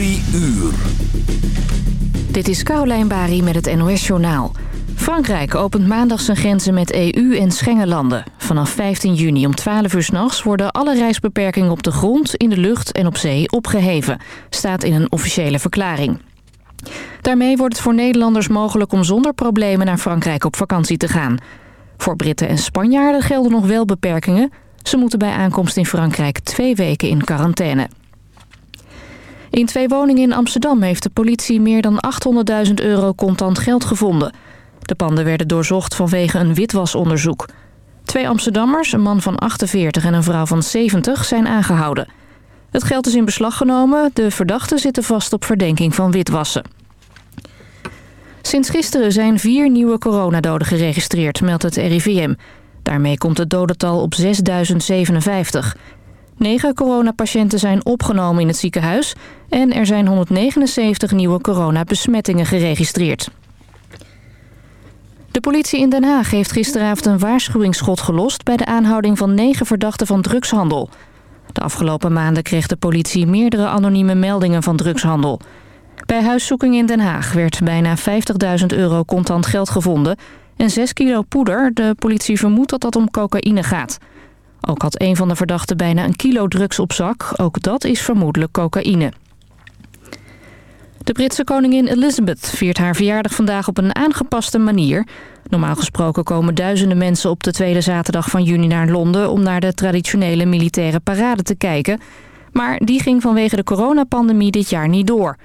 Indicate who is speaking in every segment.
Speaker 1: Uur.
Speaker 2: Dit is Caroline Bari met het NOS Journaal. Frankrijk opent maandag zijn grenzen met EU- en Schengenlanden. Vanaf 15 juni om 12 uur s'nachts worden alle reisbeperkingen op de grond, in de lucht en op zee opgeheven. Staat in een officiële verklaring. Daarmee wordt het voor Nederlanders mogelijk om zonder problemen naar Frankrijk op vakantie te gaan. Voor Britten en Spanjaarden gelden nog wel beperkingen. Ze moeten bij aankomst in Frankrijk twee weken in quarantaine. In twee woningen in Amsterdam heeft de politie meer dan 800.000 euro contant geld gevonden. De panden werden doorzocht vanwege een witwasonderzoek. Twee Amsterdammers, een man van 48 en een vrouw van 70, zijn aangehouden. Het geld is in beslag genomen. De verdachten zitten vast op verdenking van witwassen. Sinds gisteren zijn vier nieuwe coronadoden geregistreerd, meldt het RIVM. Daarmee komt het dodental op 6057. Negen coronapatiënten zijn opgenomen in het ziekenhuis... en er zijn 179 nieuwe coronabesmettingen geregistreerd. De politie in Den Haag heeft gisteravond een waarschuwingsschot gelost... bij de aanhouding van negen verdachten van drugshandel. De afgelopen maanden kreeg de politie meerdere anonieme meldingen van drugshandel. Bij huiszoeking in Den Haag werd bijna 50.000 euro contant geld gevonden... en 6 kilo poeder. De politie vermoedt dat dat om cocaïne gaat... Ook had een van de verdachten bijna een kilo drugs op zak. Ook dat is vermoedelijk cocaïne. De Britse koningin Elizabeth viert haar verjaardag vandaag op een aangepaste manier. Normaal gesproken komen duizenden mensen op de tweede zaterdag van juni naar Londen... om naar de traditionele militaire parade te kijken. Maar die ging vanwege de coronapandemie dit jaar niet door.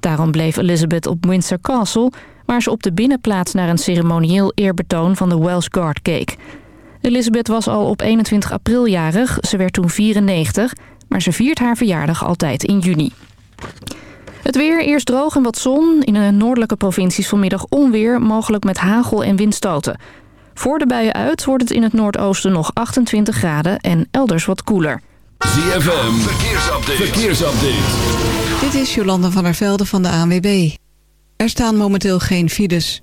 Speaker 2: Daarom bleef Elizabeth op Windsor Castle... waar ze op de binnenplaats naar een ceremonieel eerbetoon van de Welsh Guard keek... Elizabeth was al op 21 april jarig. Ze werd toen 94, maar ze viert haar verjaardag altijd in juni. Het weer, eerst droog en wat zon. In de noordelijke provincies vanmiddag onweer, mogelijk met hagel en windstoten. Voor de buien uit wordt het in het noordoosten nog 28 graden en elders wat koeler.
Speaker 1: ZFM, verkeersupdate. verkeersupdate.
Speaker 3: Dit is Jolanda van der Velde van de ANWB. Er staan momenteel geen files.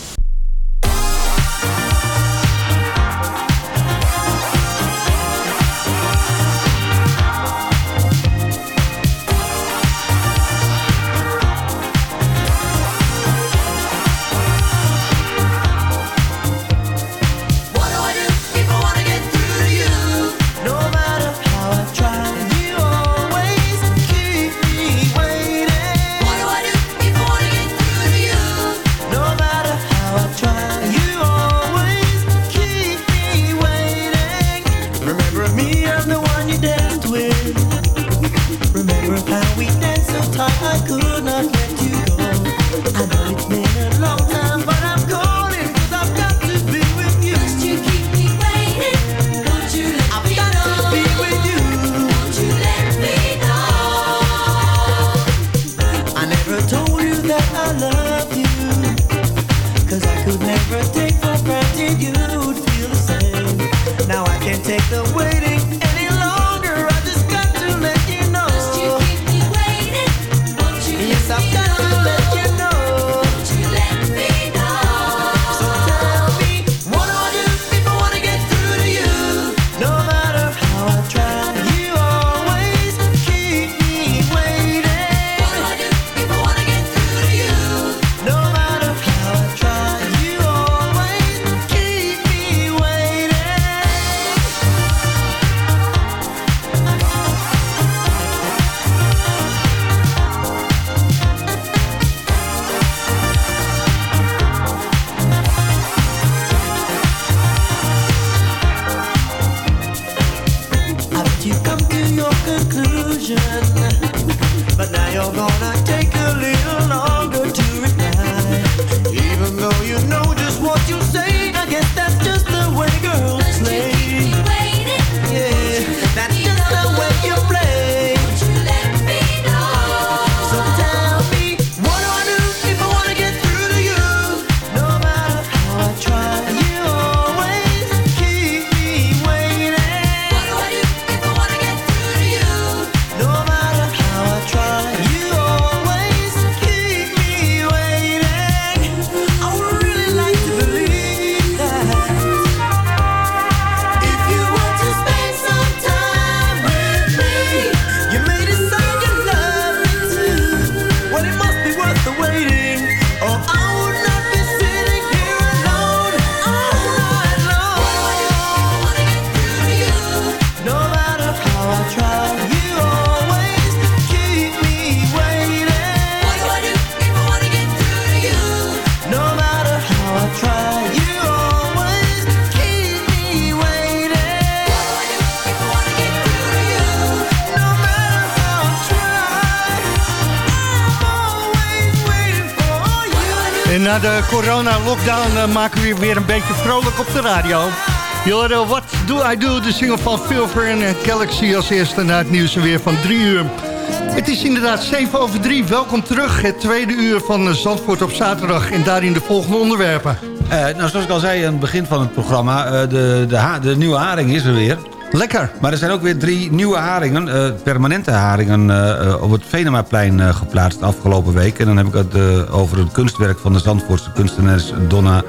Speaker 1: illusion corona-lockdown eh, maken we weer een beetje vrolijk op de radio. Je hoorde What Do I Do, de single van Phil Fern en Galaxy als eerste na het nieuws weer van drie uur. Het is inderdaad 7 over 3. Welkom terug, het tweede uur van eh, Zandvoort op zaterdag. En daarin de volgende onderwerpen.
Speaker 4: Eh, nou, zoals ik al zei aan het begin van het programma... de, de, de nieuwe haring is er weer.
Speaker 1: Lekker.
Speaker 4: Maar er zijn ook weer drie nieuwe haringen, eh, permanente haringen... eh, eh, op het Venemaplein geplaatst afgelopen week. En dan heb ik het over het kunstwerk van de Zandvoortse kunstenares Donna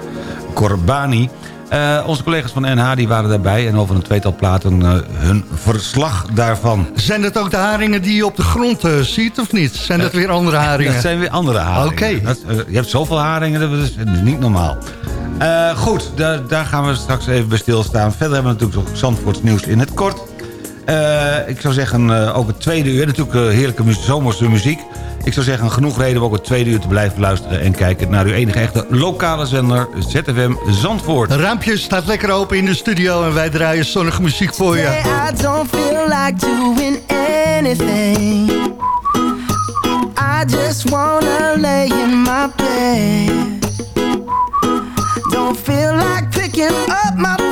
Speaker 4: Corbani. Eh, onze collega's van NH die waren daarbij... en over een tweetal platen eh, hun verslag daarvan.
Speaker 1: Zijn dat ook de haringen die je op de grond eh, ziet of niet? Zijn dat weer andere haringen?
Speaker 4: Dat zijn weer andere haringen.
Speaker 1: Oké.
Speaker 4: Je hebt zoveel haringen, dat is niet normaal. Goed, daar, daar gaan we straks even bij stilstaan. Verder hebben we natuurlijk nog Zandvoorts nieuws in het kort. Eh, ik zou zeggen, eh, ook het tweede uur. Natuurlijk eh, heerlijke mu zomerse muziek. Ik zou zeggen, genoeg reden om ook het tweede uur te blijven luisteren... en kijken naar uw enige echte lokale zender, ZFM Zandvoort.
Speaker 1: Het raampje staat lekker open in de studio en wij draaien zonnige muziek voor je.
Speaker 5: I don't feel like doing anything. I just wanna lay in my bed. Don't feel like picking up my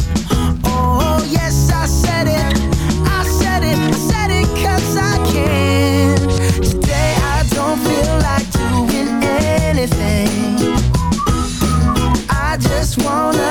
Speaker 5: Just wanna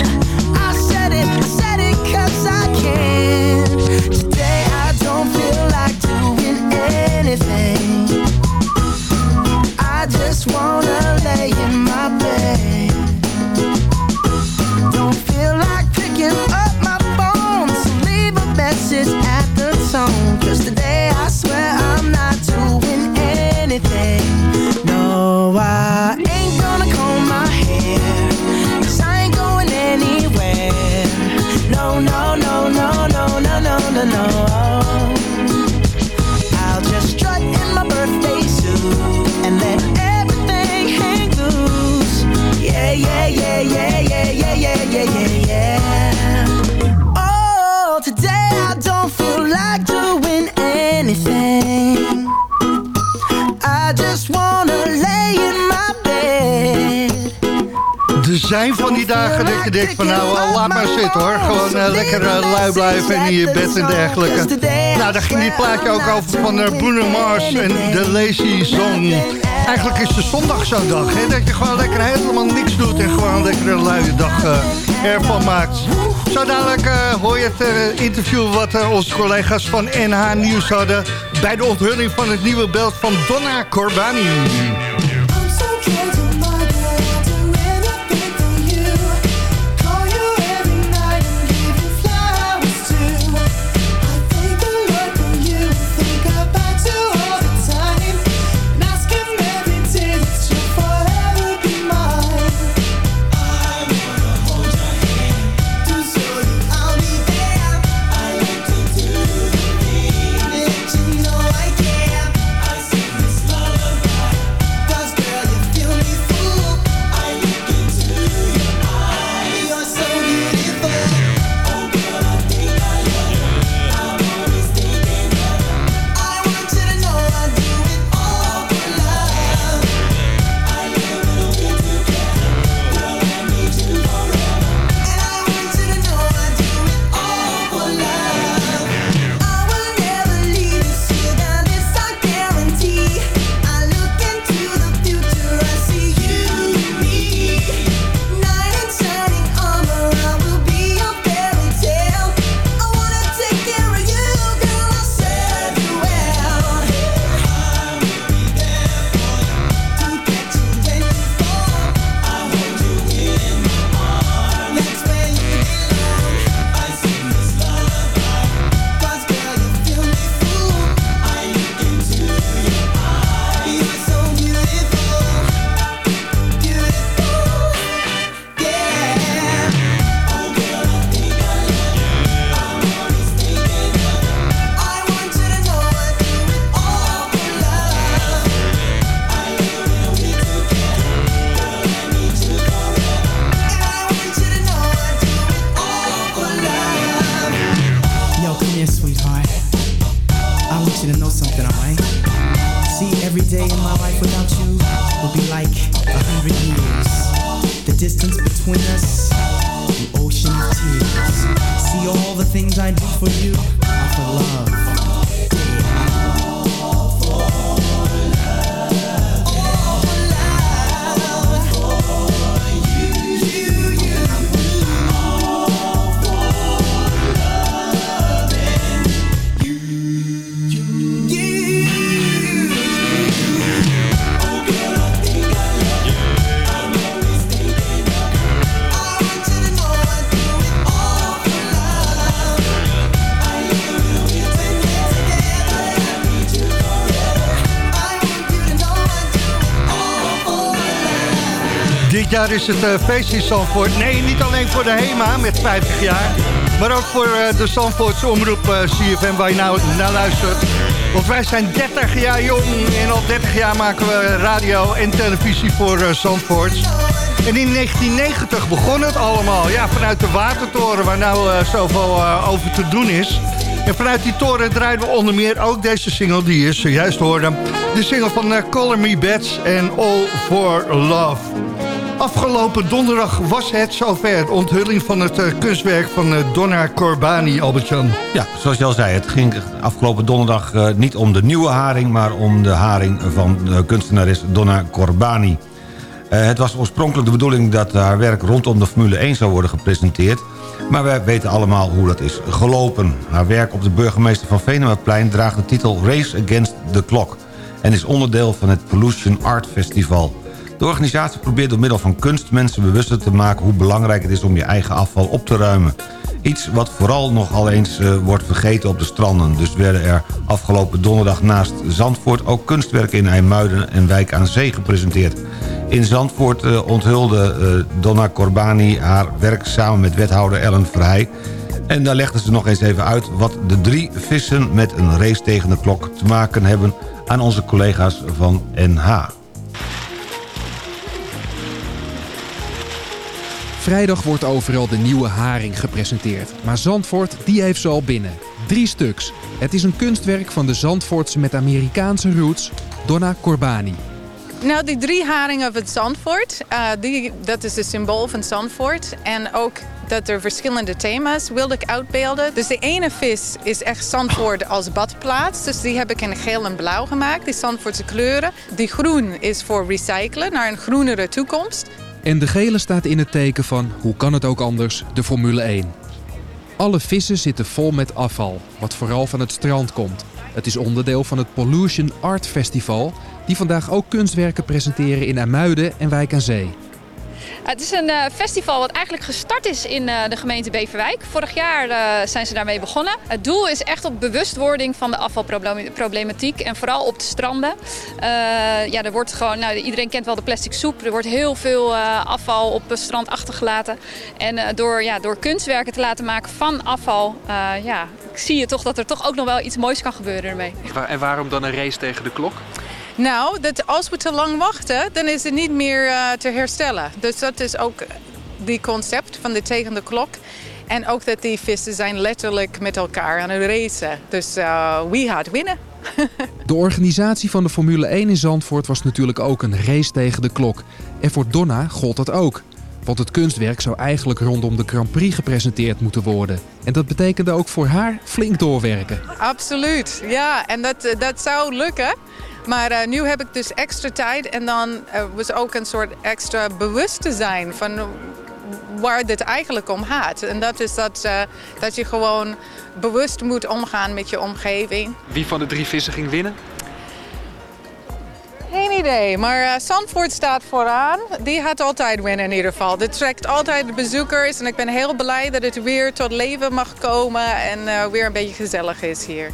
Speaker 6: Dagen dat je denkt van nou, eh, laat maar zitten hoor. Gewoon eh, lekker eh, lui blijven in je bed en dergelijke. Nou, daar ging dit plaatje ook over van uh, Bruno Mars en de Lazy Song. Eigenlijk is de zondag zo'n dag, hè, dat je gewoon lekker helemaal niks doet en gewoon lekker een luie dag eh, ervan maakt. Zo dadelijk eh, hoor je het eh, interview wat eh, onze collega's van NH Nieuws hadden bij de onthulling van het nieuwe beeld van Donna Corbani. Is het eh, feest Zandvoort. Nee, niet alleen voor de HEMA met 50 jaar. Maar ook voor eh, de Zandvoortse omroep eh, CFM waar je nou naar luistert. Want wij zijn 30 jaar jong en al 30 jaar maken we radio en televisie voor eh, Zandvoort. En in 1990 begon het allemaal. Ja, vanuit de Watertoren waar nou zoveel over te doen is. En vanuit die toren draaiden we onder meer ook deze single die je zojuist hoorde. De single van uh, Color Me Bats en All For Love. Afgelopen donderdag was het zover. De onthulling van het eh, kunstwerk van eh, Donna Corbani, Albert-Jan.
Speaker 4: Ja, zoals je al zei, het ging afgelopen donderdag eh, niet om de nieuwe haring... maar om de haring van kunstenares Donna Corbani. Het was oorspronkelijk de bedoeling dat haar werk rondom de Formule 1 zou worden gepresenteerd... maar wij weten allemaal hoe dat is gelopen. Haar werk op de burgemeester van Venemaplein draagt de titel Race Against the Clock... en is onderdeel van het Pollution Art Festival... De organisatie probeert door middel van kunst mensen bewuster te maken... hoe belangrijk het is om je eigen afval op te ruimen. Iets wat vooral nogal eens eh, wordt vergeten op de stranden. Dus werden er afgelopen donderdag naast Zandvoort... ook kunstwerken in IJmuiden en Wijk aan Zee gepresenteerd. In Zandvoort eh, onthulde eh, Donna Corbani haar werk samen met wethouder Ellen Vrij... En daar legden ze nog eens even uit wat de drie vissen met een race tegen de klok te maken hebben aan onze collega's van NH.
Speaker 7: Vrijdag wordt overal de nieuwe haring gepresenteerd. Maar Zandvoort, die heeft ze al binnen. Drie stuks. Het is een kunstwerk van de Zandvoortse met Amerikaanse roots, Donna Corbani.
Speaker 8: Nou, die drie haringen van Zandvoort, eh, die, dat is het symbool van Zandvoort. En ook dat er verschillende thema's wilde ik uitbeelden. Dus de ene vis is echt Zandvoort als badplaats. Dus die heb ik in geel en blauw gemaakt, die Zandvoortse kleuren. Die groen is voor recyclen, naar een groenere toekomst.
Speaker 7: En de gele staat in het teken van, hoe kan het ook anders, de Formule 1. Alle vissen zitten vol met afval, wat vooral van het strand komt. Het is onderdeel van het Pollution Art Festival... die vandaag ook kunstwerken presenteren in Amuiden en Wijk aan Zee.
Speaker 9: Het is een eh, festival wat eigenlijk gestart is in eh, de gemeente Beverwijk. Vorig jaar eh, zijn ze daarmee begonnen. Het doel is echt op bewustwording van de afvalproblematiek en vooral op de stranden. Ja, er wordt gewoon, nou, iedereen kent wel de plastic soep. Er wordt heel veel afval op het strand achtergelaten. En door, ja, door kunstwerken te laten maken van afval, ja, zie je toch dat er toch ook nog wel iets moois kan gebeuren ermee.
Speaker 10: En waarom dan een race tegen de klok?
Speaker 8: Nou, dat als we te lang wachten, dan is het niet meer eh, te herstellen. Dus dat is ook die concept van de tegen de klok. En ook dat die vissen zijn letterlijk met elkaar aan het racen. Dus eh, wie gaat winnen?
Speaker 7: De organisatie van de Formule 1 in Zandvoort was natuurlijk ook een race tegen de klok. En voor Donna gold dat ook. Want het kunstwerk zou eigenlijk rondom de Grand Prix gepresenteerd moeten worden. En dat betekende ook voor haar flink doorwerken.
Speaker 8: Absoluut, ja. En dat, eh, dat zou lukken. Maar eh, nu heb ik dus extra tijd en dan eh, was ook een soort extra bewust te zijn van waar dit eigenlijk om gaat. En dat is dat, eh, dat je gewoon bewust moet omgaan met je omgeving.
Speaker 10: Wie van de drie vissen ging winnen?
Speaker 8: Geen idee, maar eh, Zandvoort staat vooraan. Die gaat altijd winnen in ieder geval. Dit trekt altijd de bezoekers en ik ben heel blij dat het weer tot leven mag komen en weer een beetje gezellig is hier.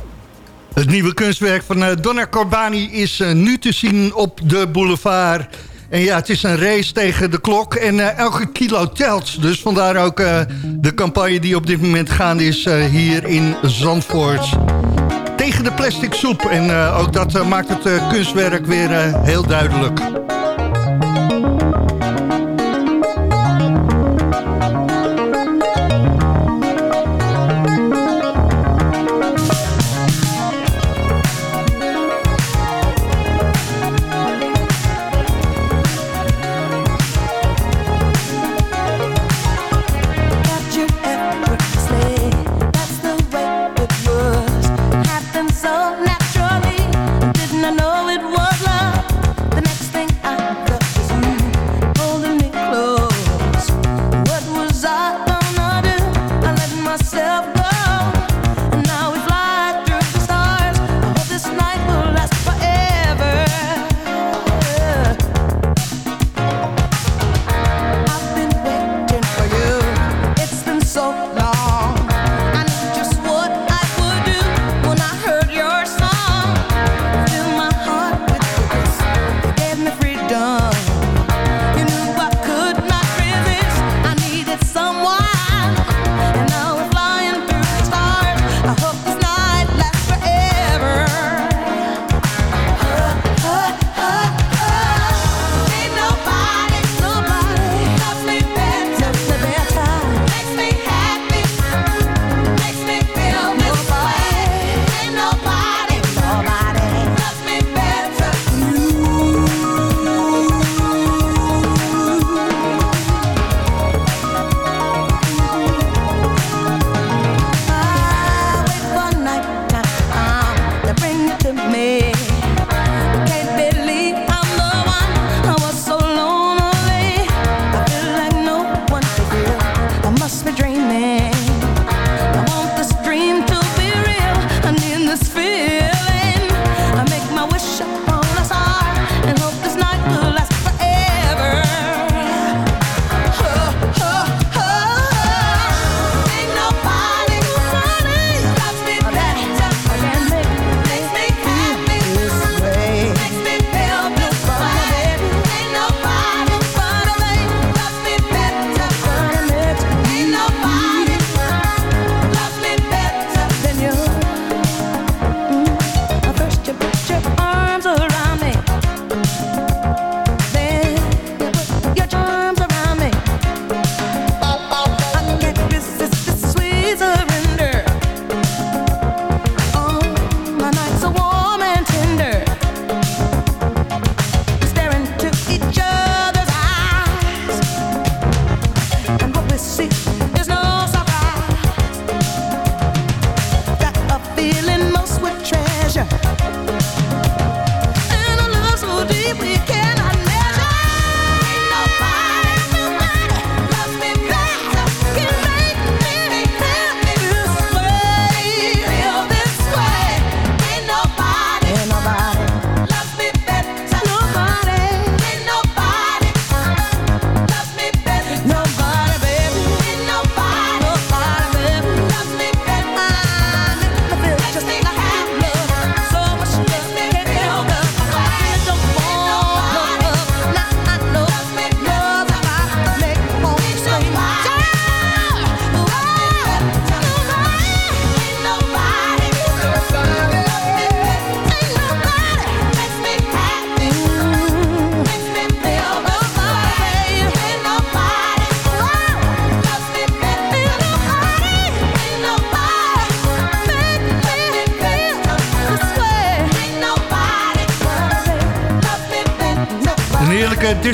Speaker 6: Het nieuwe kunstwerk van eh, Donna Corbani is eh, nu te zien op de boulevard. En ja, het is een race tegen de klok en eh, elke kilo telt. Dus vandaar ook de campagne die op dit moment gaande is hier in Zandvoort. Tegen de plastic soep. En ook dat maakt het kunstwerk weer heel duidelijk.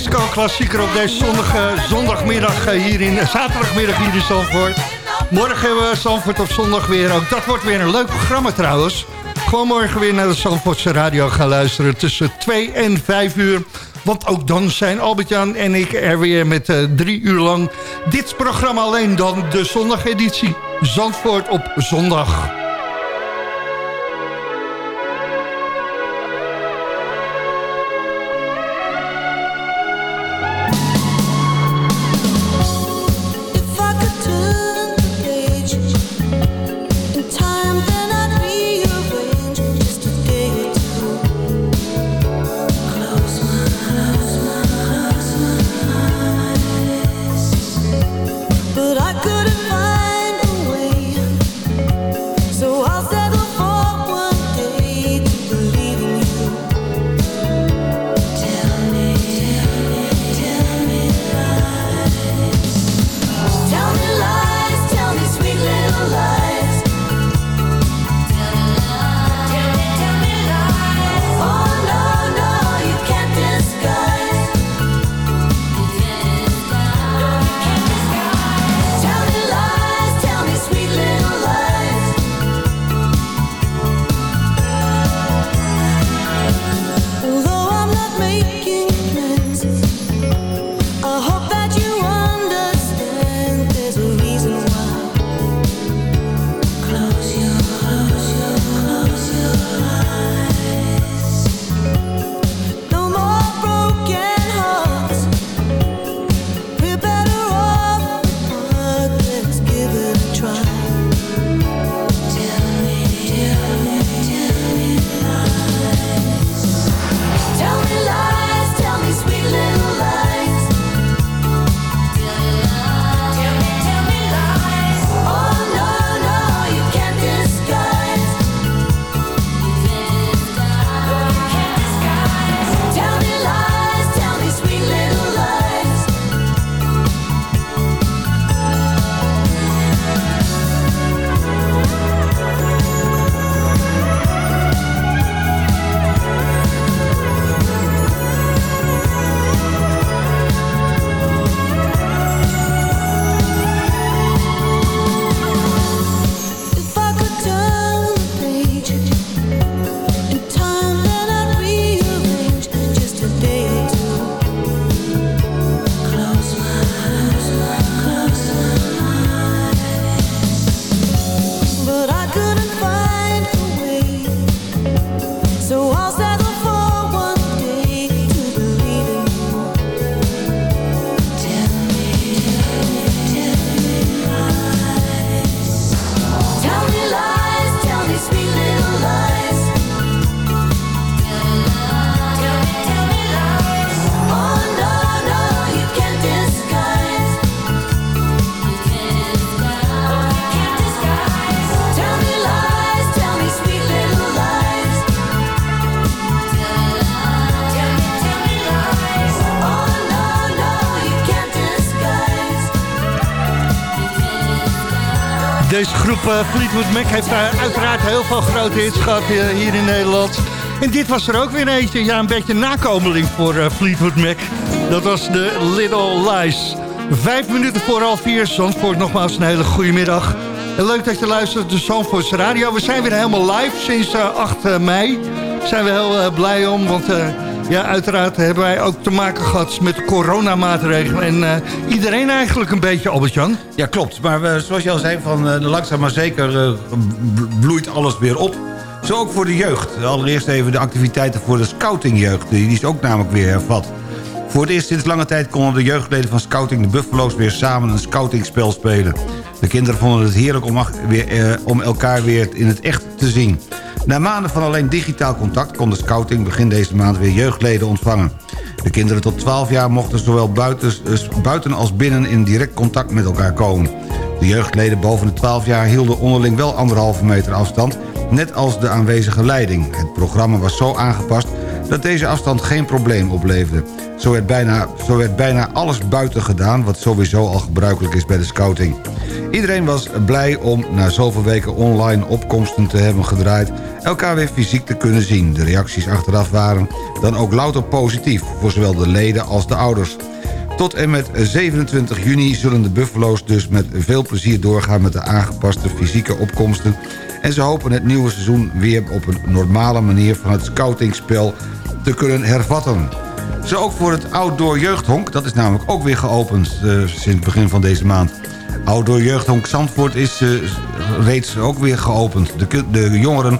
Speaker 5: disco-klassieker op deze zondagmiddag eh, hier in, eh, zaterdagmiddag hier in Zandvoort. Morgen hebben we Zandvoort op zondag weer. Ook dat wordt weer een leuk programma trouwens. Gewoon morgen weer naar de Zandvoortse radio gaan luisteren tussen 2 en 5 uur. Want ook dan zijn Albert-Jan en ik er weer met eh, drie uur lang dit programma alleen dan de zondageditie. Zandvoort op zondag. Eh, Fleetwood Mac heeft daar uiteraard heel veel grote hits gehad eh, hier in Nederland. En dit was er ook weer eentje. Ja, een beetje nakomeling voor eh, Fleetwood Mac. Dat was de Little Lies. Vijf minuten voor half vier. Zandvoort nogmaals een hele goede middag. Leuk dat je luistert naar Zandvoorts Radio. We zijn weer helemaal live sinds 8 mei.
Speaker 6: Daar zijn we heel blij om, want ja, uiteraard hebben wij ook te maken gehad met coronamaatregelen. En eh, iedereen eigenlijk een beetje, Albert-Jan.
Speaker 4: Ja, klopt. Maar eh, zoals je al zei, van, eh, langzaam maar zeker bloeit alles weer op. Zo ook voor de jeugd. Allereerst even de activiteiten voor de scoutingjeugd. Die is ook namelijk weer hervat. Voor het eerst sinds lange tijd konden de jeugdleden van Scouting de Buffalo's weer samen een scoutingspel spelen. De kinderen vonden het heerlijk om, weer, eh, om elkaar weer in het echt te zien. Na maanden van alleen digitaal contact kon de Scouting begin deze maand weer jeugdleden ontvangen. De kinderen tot 12 jaar mochten zowel buiten, als binnen in direct contact met elkaar komen. De jeugdleden boven de 12 jaar hielden onderling wel anderhalve meter afstand... net als de aanwezige leiding. Het programma was zo aangepast dat deze afstand geen probleem opleverde. Zo werd bijna, zo werd bijna alles buiten gedaan... wat sowieso al gebruikelijk is bij de scouting. Iedereen was blij om na zoveel weken online opkomsten te hebben gedraaid... elkaar weer fysiek te kunnen zien. De reacties achteraf waren dan ook louter positief... voor zowel de leden als de ouders. Tot en met 27 juni zullen de Buffalo's dus met veel plezier doorgaan... met de aangepaste fysieke opkomsten... en ze hopen het nieuwe seizoen weer op een normale manier... van het scoutingspel te kunnen hervatten. Zo ook voor het Outdoor Jeugdhonk. Dat is namelijk ook weer geopend eh, sinds begin van deze maand. Outdoor Jeugdhonk Zandvoort is eh, reeds ook weer geopend. De, de jongeren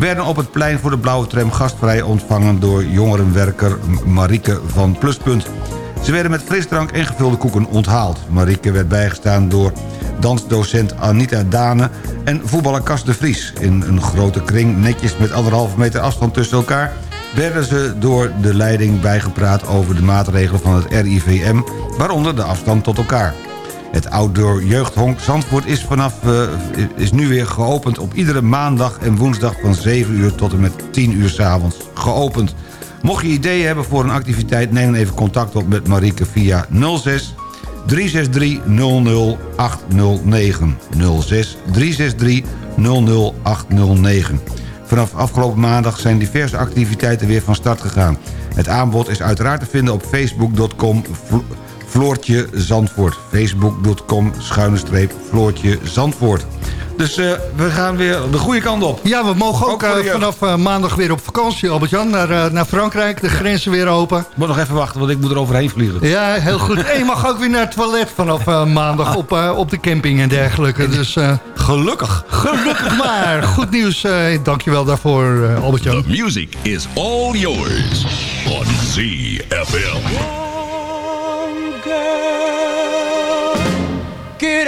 Speaker 4: werden op het plein voor de blauwe tram gastvrij ontvangen... door jongerenwerker Marieke van Pluspunt. Ze werden met frisdrank en gevulde koeken onthaald. Marieke werd bijgestaan door dansdocent Anita Dane en voetballer Cas de Vries. In een grote kring, netjes met anderhalve meter afstand tussen elkaar... werden ze door de leiding bijgepraat over de maatregelen van het RIVM... waaronder de afstand tot elkaar. Het Outdoor Jeugdhonk Zandvoort is, vanaf, eh, is nu weer geopend op iedere maandag en woensdag van 7 uur tot en met 10 uur s'avonds geopend. Mocht je ideeën hebben voor een activiteit, neem dan even contact op met Marieke via 06 363 00809. 06 363 00809. Vanaf afgelopen maandag zijn diverse activiteiten weer van start gegaan. Het aanbod is uiteraard te vinden op facebook.com Floortje Zandvoort. Facebook.com schuine streep Floortje Zandvoort. Dus eh, we gaan weer de goede kant op.
Speaker 6: Ja, we mogen ook, eh, vanaf eh, maandag weer op vakantie, Albert-Jan. Naar, eh, naar Frankrijk, de grenzen weer open.
Speaker 4: Moet nog even wachten, want ik moet er overheen vliegen.
Speaker 6: Ja, heel goed. En je mag ook weer naar het toilet vanaf eh, maandag op, eh, op de camping en dergelijke. Dus, eh,
Speaker 4: gelukkig.
Speaker 6: Gelukkig maar. Goed nieuws. eh dankjewel daarvoor, eh, Albert-Jan.
Speaker 11: The music is all yours on ZFM.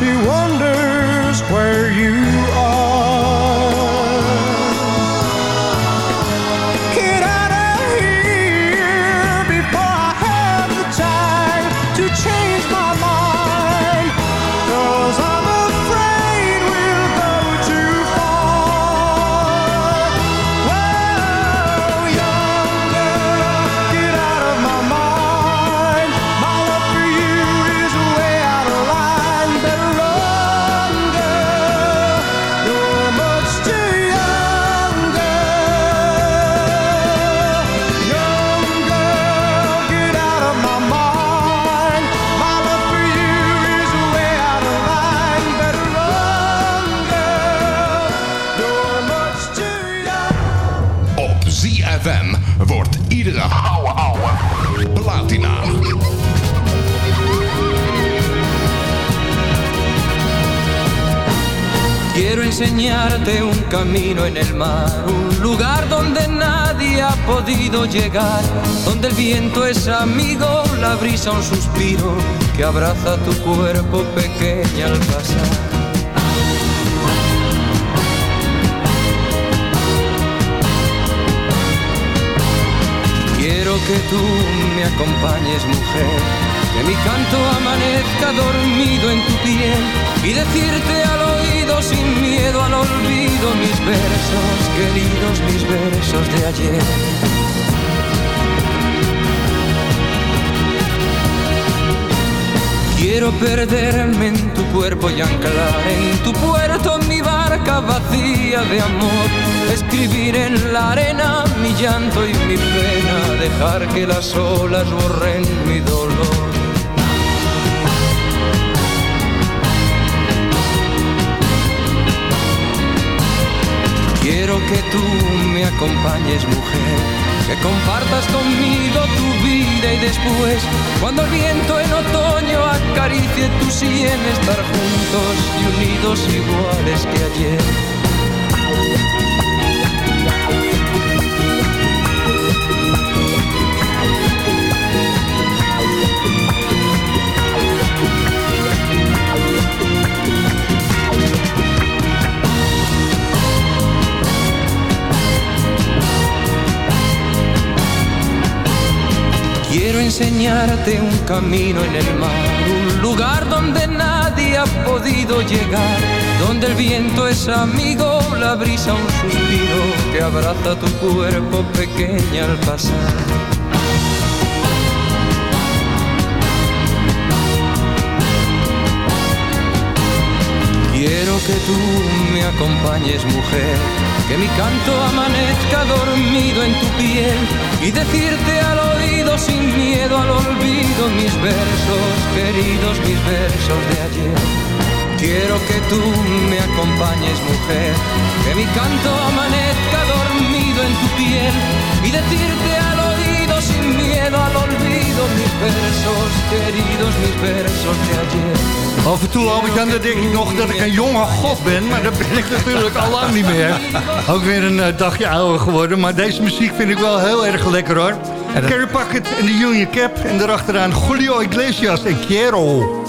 Speaker 12: she
Speaker 13: won't wordt iedere platina.
Speaker 14: Quiero enseñarte un camino en el mar, un lugar donde nadie ha podido llegar, donde el viento es amigo, la brisa un suspiro que abraza tu cuerpo pequeña al pasar. Que tú me acompañes, mujer, que mi canto amanezca dormido en tu piel y decirte al oído sin miedo al olvido mis versos, queridos mis versos de ayer. Quiero perderme en tu cuerpo y anclar en tu puerto mi vacía de amor. Escribir en la arena mi llanto y mi pena, dejar que las olas borren mi dolor. Quiero que tú me acompañes, mujer, que compartas conmigo tu vida y después, cuando el viento en otoño acaricie tu sien, estar juntos y unidos iguales que ayer. Enseñarte un camino en el mar, un lugar donde nadie ha podido llegar, donde el viento es amigo, la brisa un suspiro que abraza tu cuerpo pequeña al pasar. Que tú me acompañes, mujer, que mi canto amanezca dormido en tu piel y decirte al oído sin miedo al olvido mis versos, queridos mis versos de ayer. Quiero que tú me acompañes, mujer, que mi canto amanezca dormido en tu piel y decirte al oído miedo al olvido mis versos, queridos mis versos de ayer.
Speaker 6: Af en toe, Albert-Jan, dan denk ik nog dat ik een jonge god ben. Maar dat ben ik natuurlijk al lang niet meer. Ook weer een eh, dagje ouder geworden. Maar deze muziek vind ik wel heel erg lekker hoor. Carrie Packet en de Union Cap. En daarachteraan Julio Iglesias en Quiero.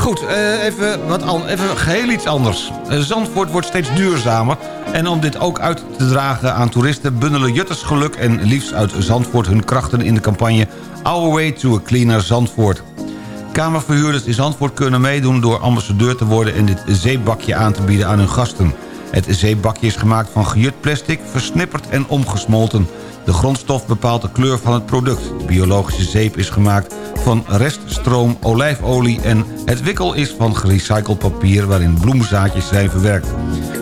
Speaker 4: Goed, eh, even, wat even geheel iets anders. Eh, Zandvoort wordt steeds duurzamer. En om dit ook uit te dragen aan toeristen... bundelen Jutters Geluk en Liefs uit Zandvoort hun krachten in de campagne... Our Way to a Cleaner Zandvoort. Kamerverhuurders in Zandvoort kunnen meedoen door ambassadeur te worden... en dit zeebakje aan te bieden aan hun gasten. Het zeebakje is gemaakt van gejut plastic, versnipperd en omgesmolten. De grondstof bepaalt de kleur van het product. De biologische zeep is gemaakt van reststroom olijfolie... en het wikkel is van gerecycled papier waarin bloemzaadjes zijn verwerkt.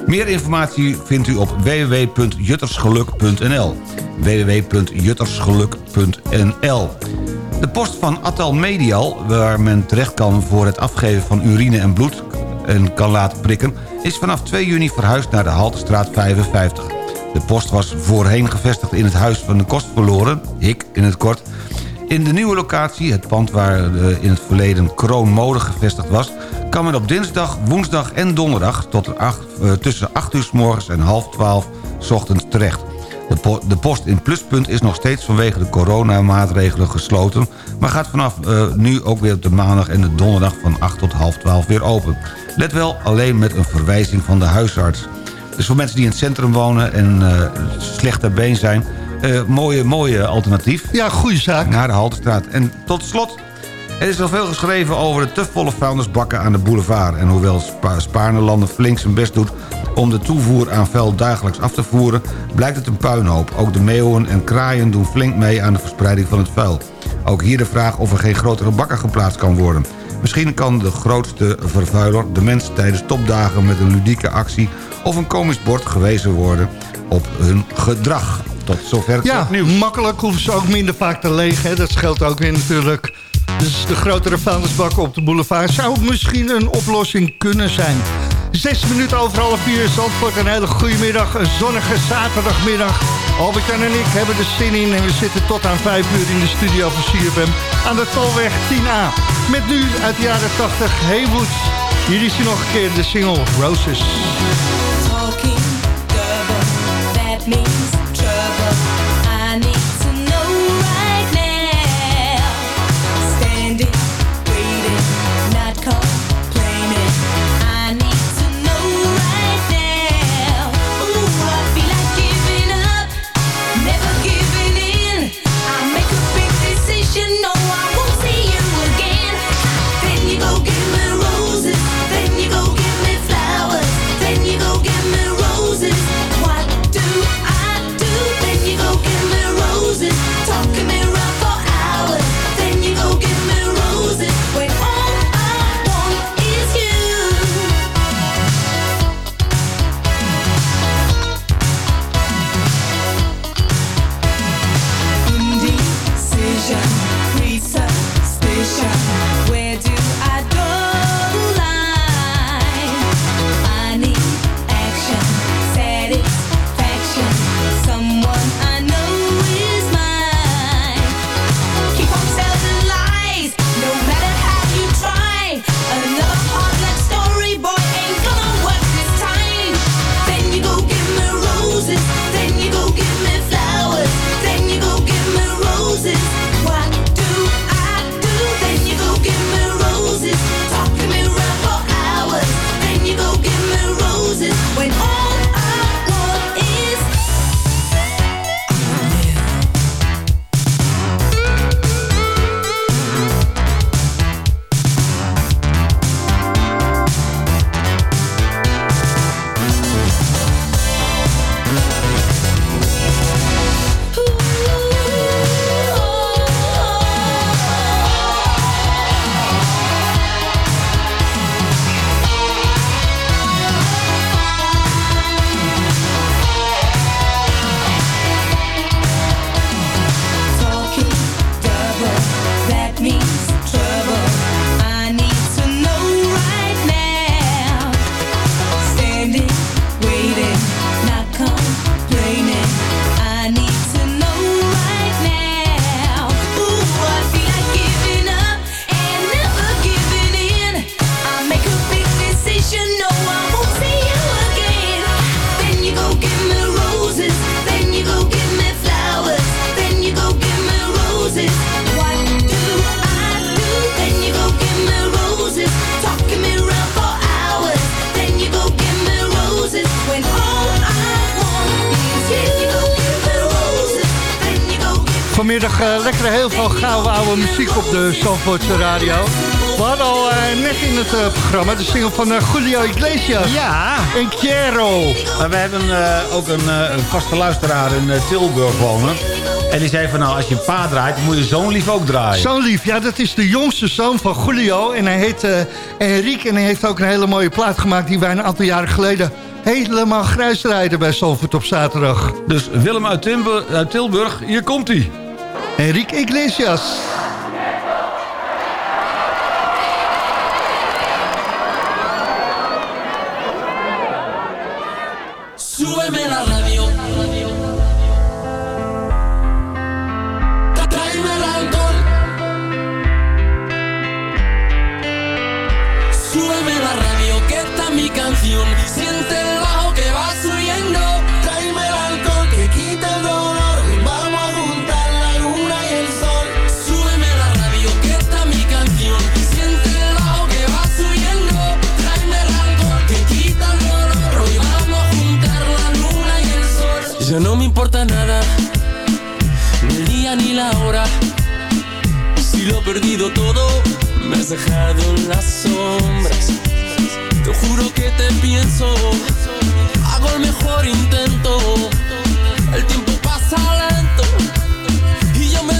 Speaker 4: Meer informatie vindt u op www.juttersgeluk.nl www.juttersgeluk.nl De post van Atal Medial, waar men terecht kan voor het afgeven van urine en bloed... en kan laten prikken, is vanaf 2 juni verhuisd naar de Haltestraat 55. De post was voorheen gevestigd in het Huis van de Kost verloren, HIK in het kort... In de nieuwe locatie, het pand waar eh, in het verleden Kroon Mode gevestigd was... kan men op dinsdag, woensdag en donderdag tot eh, tussen 8 uur s morgens en half 12 s ochtends terecht. De, po- de post in Pluspunt is nog steeds vanwege de coronamaatregelen gesloten... maar gaat vanaf eh, nu ook weer op de maandag en de donderdag van 8 tot half 12 weer open. Let wel, alleen met een verwijzing van de huisarts. Dus voor mensen die in het centrum wonen en eh, slecht ter been zijn... eh, mooie, mooie alternatief.
Speaker 6: Ja, goede zaak.
Speaker 4: Naar de Haltestraat. En tot slot, er is al veel geschreven over de te volle vuilnisbakken aan de boulevard. En hoewel Spa flink zijn best doet om de toevoer aan vuil dagelijks af te voeren... blijkt het een puinhoop. Ook de meeuwen en kraaien doen flink mee aan de verspreiding van het vuil. Ook hier de vraag of er geen grotere bakken geplaatst kan worden. Misschien kan de grootste vervuiler de mens tijdens topdagen met een ludieke actie... of een komisch bord gewezen worden op hun gedrag. Tot zover het
Speaker 6: Ja,
Speaker 4: nieuws.
Speaker 6: makkelijk hoeven ze ook minder vaak te legen. Hè. Dat scheelt ook weer natuurlijk. Dus de grotere vuilnisbakken op de boulevard zou misschien een oplossing kunnen zijn. Zes minuten over half vier, Zandvoort. Een hele goede middag, een zonnige zaterdagmiddag. Albert-Jan en ik hebben er zin in en we zitten tot aan vijf uur in de studio van CFM aan de Tolweg 10A. Met nu uit de jaren 80 Haywood. Hier is hij nog een keer, de single Roses.
Speaker 5: Talking that means
Speaker 6: Eh, lekker heel veel gouden oude muziek op de Zandvoortse radio. We hadden al eh, net in het eh, programma de single van Julio Iglesias.
Speaker 4: Ja.
Speaker 6: En Quiero.
Speaker 4: Maar we hebben ook een, een vaste luisteraar in Tilburg wonen. En die zei van nou, als je een pa draait, dan moet je zo'n lief ook draaien.
Speaker 6: Zo'n lief, ja, dat is de jongste zoon van Julio. En hij heet Enrique en hij heeft ook een hele mooie plaat gemaakt... die wij een aantal jaren geleden helemaal grijs rijden bij Zandvoort op zaterdag.
Speaker 4: Dus Willem uit, Timber, uit Tilburg, hier komt hij.
Speaker 6: Enrique Iglesias.
Speaker 15: Me has dejado en las sombras. Te juro que te pienso. Hago el mejor intento. El tiempo pasa lento Y yo
Speaker 12: me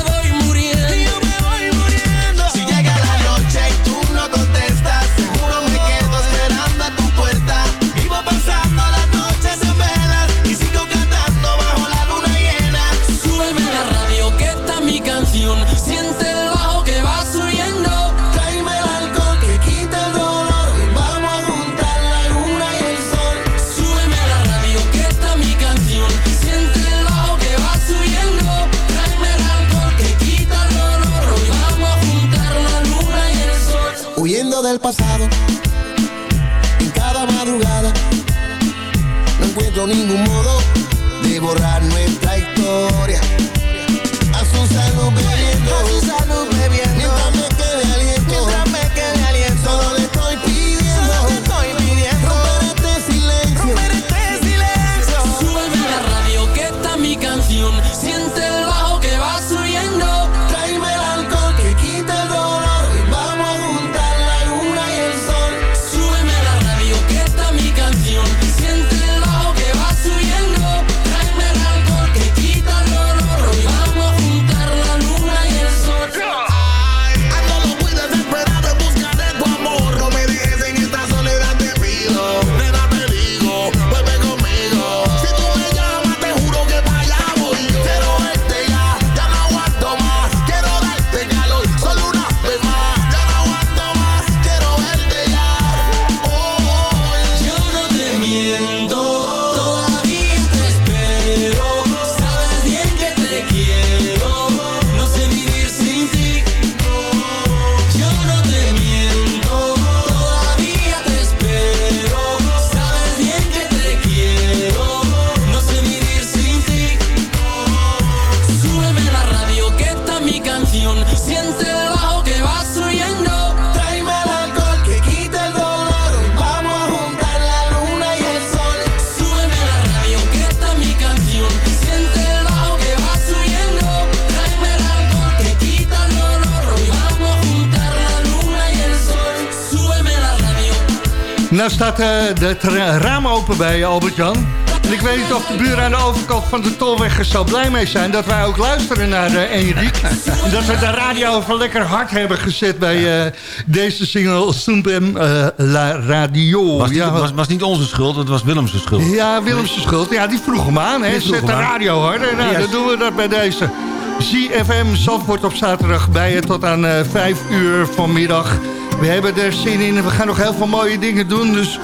Speaker 6: staat eh, het raam open bij Albert-Jan. En ik weet niet of de buren aan de overkant van de tolweg er zo blij mee zijn... dat wij ook luisteren naar eh, uh, Enrique. en dat we de radio van lekker hard hebben gezet bij eh, deze single... Sumbem La Radio.
Speaker 4: Was, was, niet onze schuld, het was Willems' schuld.
Speaker 6: Ja, Willems' schuld. Ja, die vroeg hem aan. Hè. Zet de radio harder. Nou, dan doen we dat bij deze. ZFM Zandvoort op zaterdag bij je tot aan uh, 5 uur vanmiddag... We hebben er zin in en we gaan nog heel veel mooie dingen doen. Dus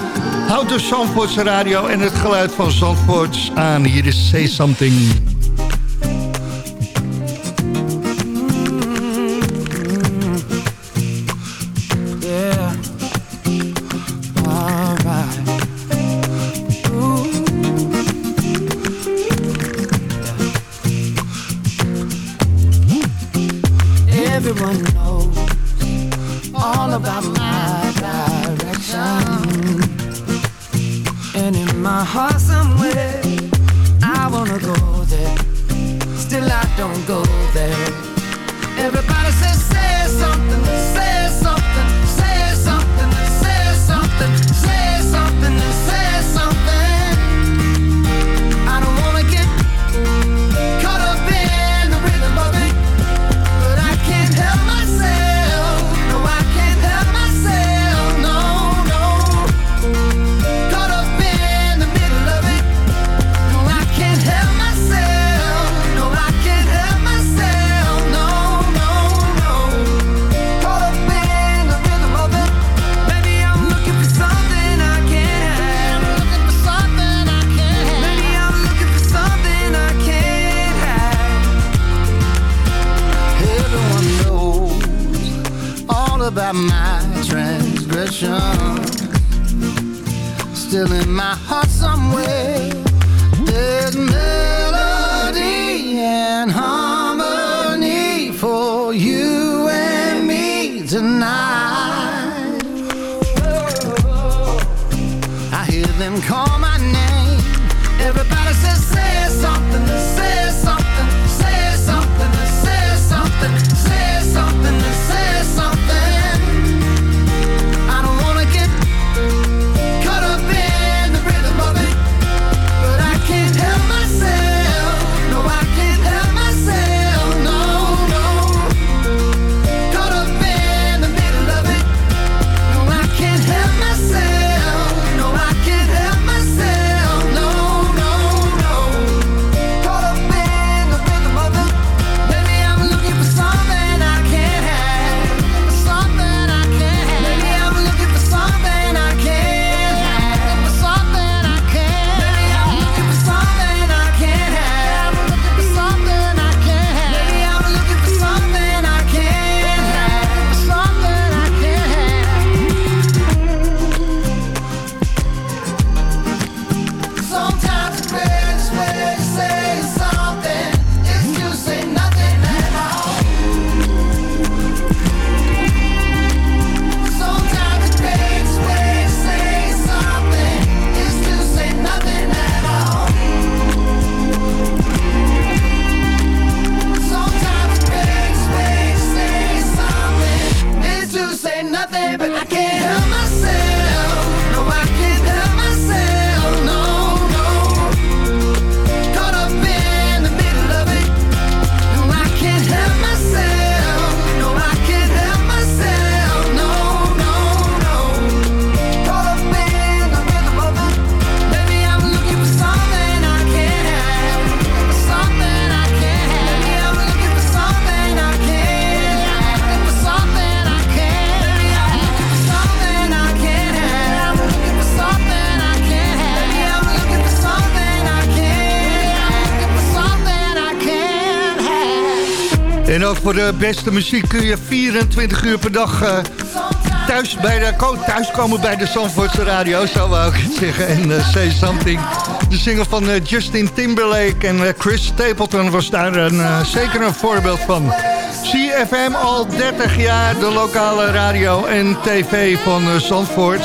Speaker 6: houd de Zandvoortse radio en het geluid van Zandvoorts aan. Hier is Say Something. De beste muziek kun je 24 uur per dag eh, thuis, bij de, ko- thuiskomen bij de Zandvoortse radio, zou we ook zeggen. En eh, Say Something, de single van eh, Justin Timberlake en Chris Stapleton was daar een, zeker een voorbeeld van. CFM al 30 jaar, de lokale radio en tv van Zandvoort.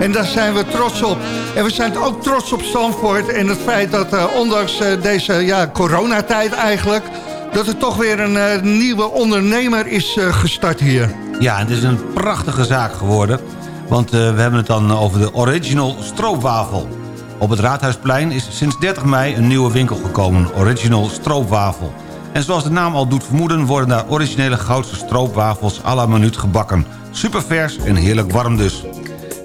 Speaker 6: En daar zijn we trots op. En we zijn ook trots op Zandvoort en het feit dat ondanks deze ja, coronatijd eigenlijk... dat er toch weer een eh, nieuwe ondernemer is eh, gestart hier.
Speaker 4: Ja, het is een prachtige zaak geworden. Want eh, we hebben het dan over de Original Stroopwafel. Op het Raadhuisplein is sinds 30 mei een nieuwe winkel gekomen. Original Stroopwafel. En zoals de naam al doet vermoeden... worden daar originele goudse stroopwafels à la minuut gebakken. Supervers en heerlijk warm dus.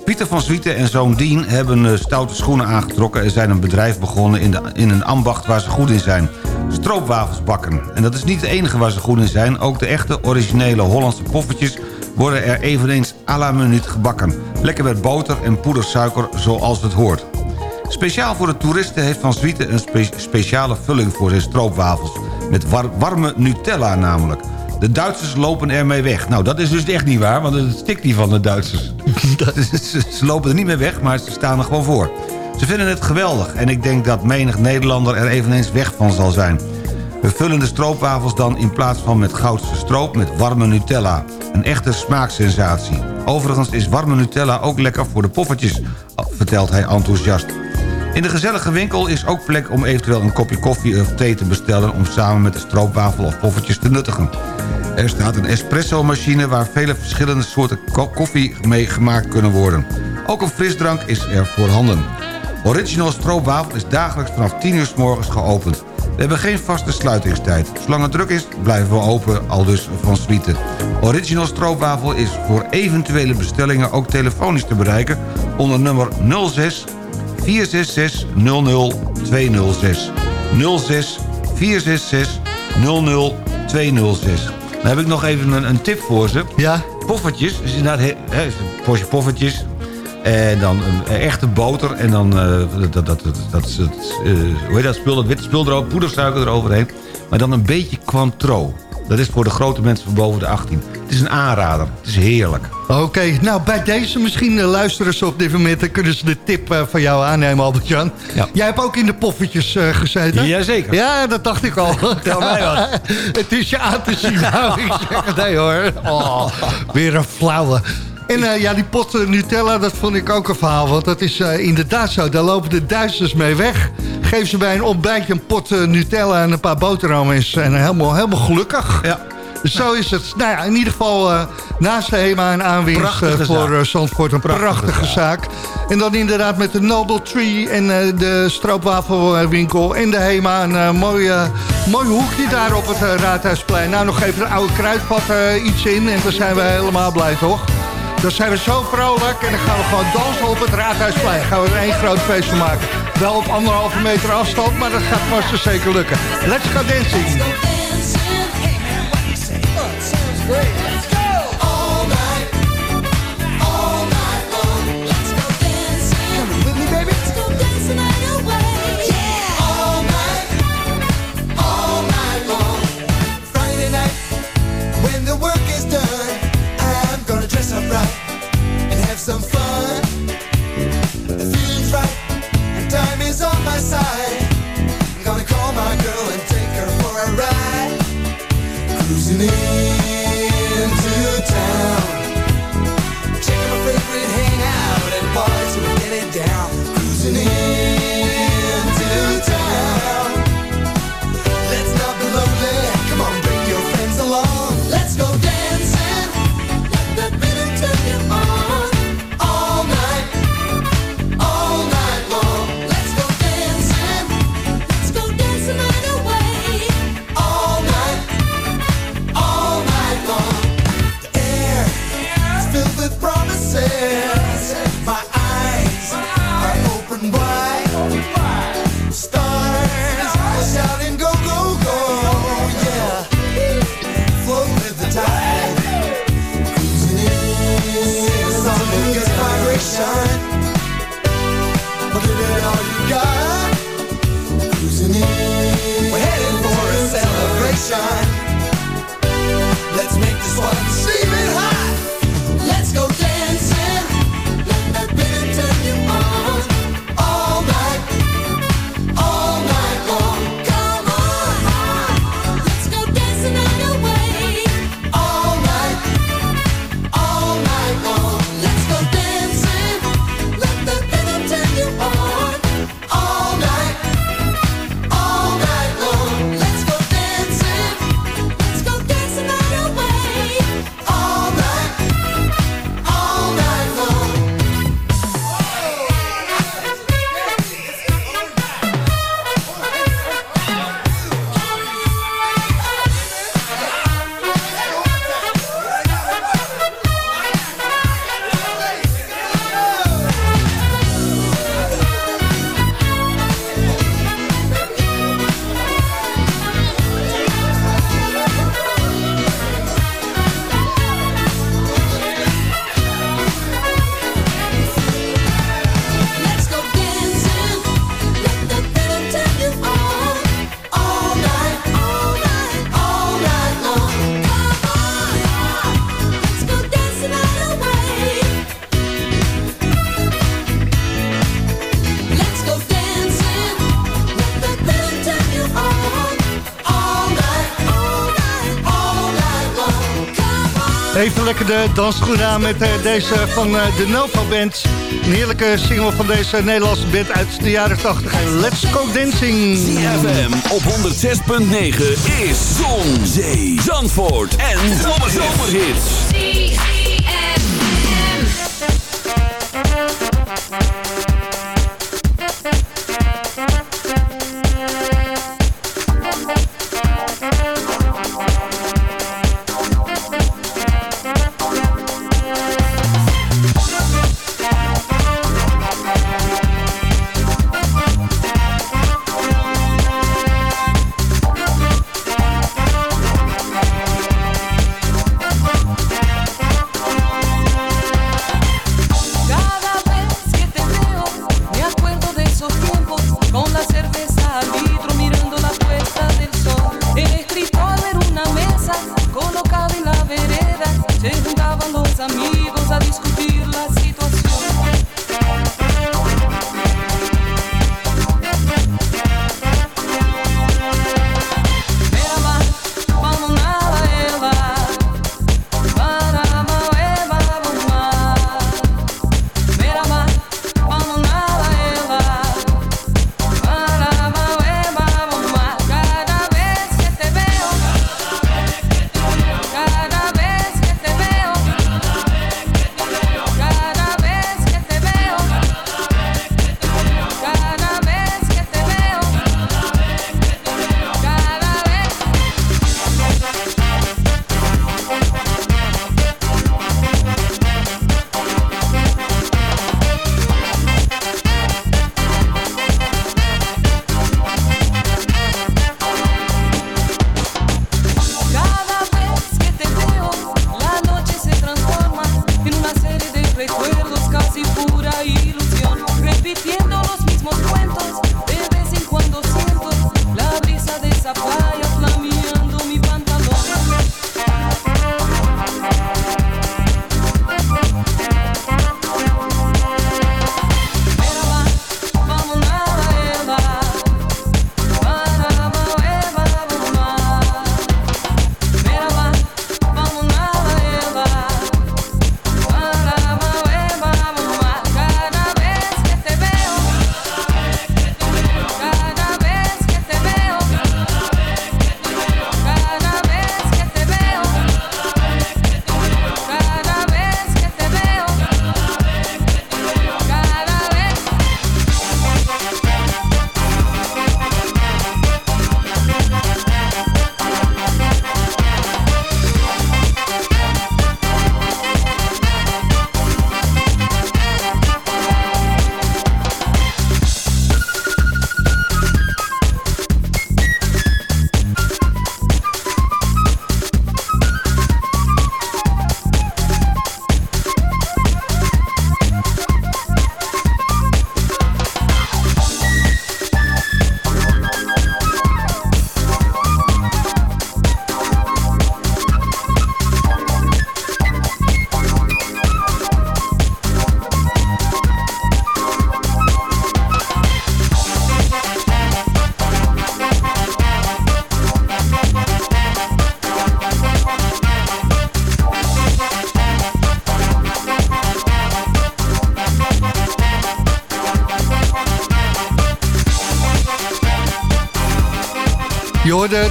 Speaker 4: Pieter van Zwieten en zoon Dien hebben stoute schoenen aangetrokken... en zijn een bedrijf begonnen in, de, in een ambacht waar ze goed in zijn. Stroopwafels bakken. En dat is niet het enige waar ze goed in zijn. Ook de echte originele Hollandse poffertjes worden er eveneens à la minuut gebakken. Lekker met boter en poedersuiker zoals het hoort. Speciaal voor de toeristen heeft Van Zwieten een spe- speciale vulling voor zijn stroopwafels. Met war- warme Nutella namelijk. De Duitsers lopen ermee weg. Nou, dat is dus echt niet waar, want het stikt niet van de Duitsers. Dat is, ze- ze lopen er niet mee weg, maar ze staan er gewoon voor. Ze vinden het geweldig en ik denk dat menig Nederlander er eveneens weg van zal zijn. We vullen de stroopwafels dan in plaats van met goudse stroop met warme Nutella. Een echte smaaksensatie. Overigens is warme Nutella ook lekker voor de poffertjes, vertelt hij enthousiast. In de gezellige winkel is ook plek om eventueel een kopje koffie of thee te bestellen... om samen met de stroopwafel of poffertjes te nuttigen. Er staat een espresso-machine waar vele verschillende soorten ko- koffie mee gemaakt kunnen worden. Ook een frisdrank is er voorhanden. Original stroopwafel is dagelijks vanaf 10 uur s morgens geopend. We hebben geen vaste sluitingstijd. Zolang het druk is, blijven we open, al dus van Swieten. Original stroopwafel is voor eventuele bestellingen ook telefonisch te bereiken... onder nummer 06 466 00206. 06 466 00206. Dan heb ik nog even een, een tip voor ze.
Speaker 6: Ja?
Speaker 4: Poffertjes, dus inderdaad, he- is een portie poffertjes. En dan een, echte boter. En dan, eh, dat, dat, dat, dat, eh, hoe heet dat spul? Dat witte spul erover, poedersuiker eroverheen. Maar dan een beetje Cointreau. Dat is voor de grote mensen van boven de 18. Het is een aanrader. Het is heerlijk.
Speaker 6: Oké, nou bij deze misschien eh, luisteren ze op dit moment... en kunnen ze de tip eh, van jou aannemen, Albert-Jan. Jij hebt ook in de poffertjes eh, gezeten?
Speaker 4: Jazeker.
Speaker 6: Ja, dat dacht ik al.
Speaker 4: Tel mij wat.
Speaker 6: Het is je aan te zien. Nou, ik zeg, nee hoor. Oh, weer een flauwe. En eh, ja, die pot eh, Nutella, dat vond ik ook een verhaal. Want dat is eh, inderdaad zo. Daar lopen de Duitsers mee weg. Geef ze bij een ontbijtje een pot Nutella en een paar boterhammen. En zijn helemaal, helemaal gelukkig.
Speaker 4: Ja.
Speaker 6: Dus zo is het. Nou ja, in ieder geval naast de HEMA en aanwinst voor eh, Zandvoort een prachtige,
Speaker 4: Prachtige
Speaker 6: zaak. En dan inderdaad met de Noble Tree en de stroopwafelwinkel en de HEMA. Een mooi, mooi hoekje daar op het Raadhuisplein. Nou, nog even de oude kruidvat iets in en dan zijn we helemaal blij, toch? Dan zijn we zo vrolijk en dan gaan we gewoon dansen op het Raadhuisplein. Gaan we er één groot feest van maken. Wel op anderhalve meter afstand, maar dat gaat vast en zeker lukken. Let's go dancing!
Speaker 16: Cruising into town,
Speaker 6: lekker de dansschoenen aan met eh, deze van eh, de Nova Band. Een heerlijke single van deze Nederlandse band uit de jaren 80. En Let's Go Dancing.
Speaker 14: ZFM op 106.9 is Zon, Zee, Zandvoort en Zomerhits.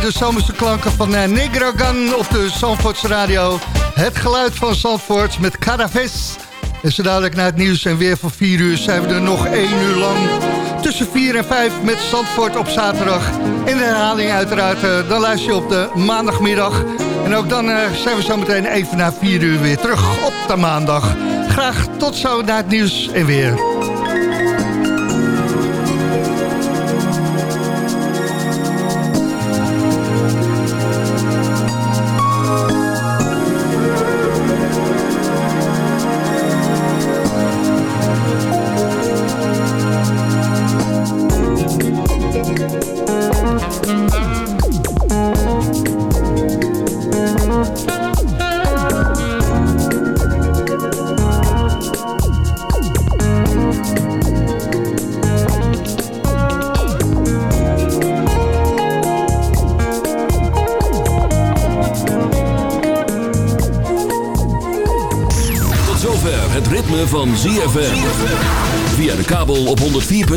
Speaker 17: De
Speaker 6: zomerse klanken van eh, Negro Gun op de Zandvoorts Radio. Het geluid van Zandvoort met Caraves. En zo dadelijk na het nieuws en weer van 4 uur zijn we er nog 1 uur lang. Tussen 4 en 5 met Zandvoort op zaterdag. In de herhaling uiteraard, eh, dan luister je op de maandagmiddag. En ook dan eh, zijn we zo meteen even na 4 uur weer terug op de maandag. Graag tot zo na het nieuws en weer.